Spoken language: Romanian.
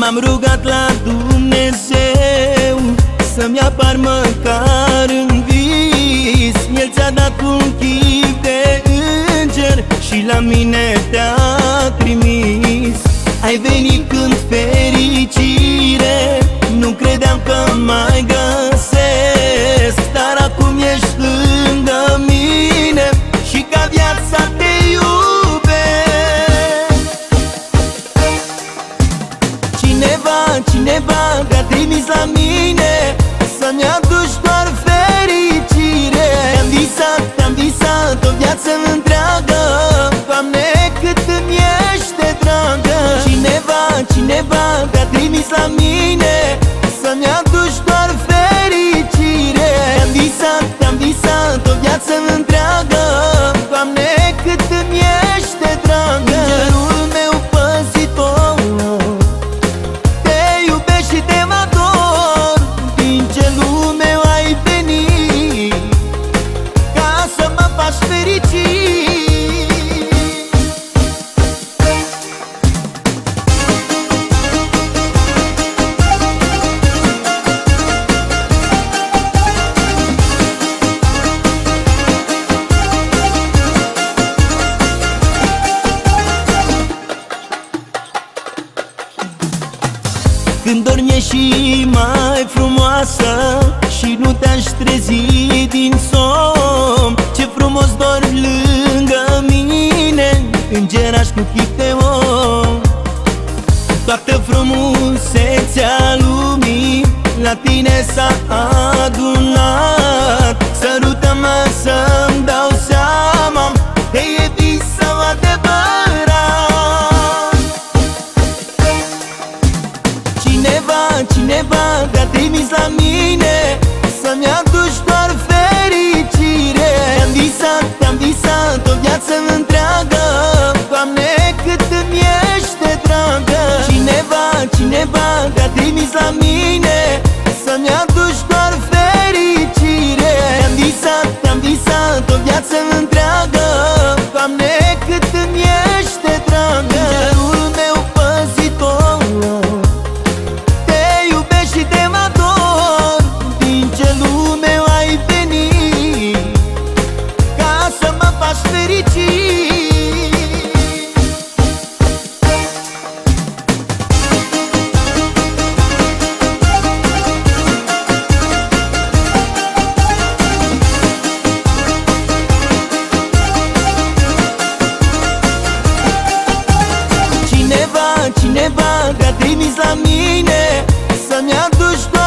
M-am rugat la Dumnezeu Să-mi apar măcar în vis. El ți-a dat un chip de înger Și la mine te-a trimis. Ai venit când fericire Nu credeam că mai găsesc aduci doar fericire. Te-am visat, te-am visat o viață întreagă Când dormi și mai frumoasă Și nu te-aș trezi din somn. Ce frumos dormi lângă mine Îngeraș cu chip de om. Toată frumusețea lumii La tine s-a adunat. Sărută-mă să-mi dau Cineva, cineva te-a trimis la mine Să-mi aduci doar fericire. Te-am visat, te-am visat o viață întreagă Doamne, cât îmi ești Cineva, cineva te-a trimis la mine Să-mi aduci doar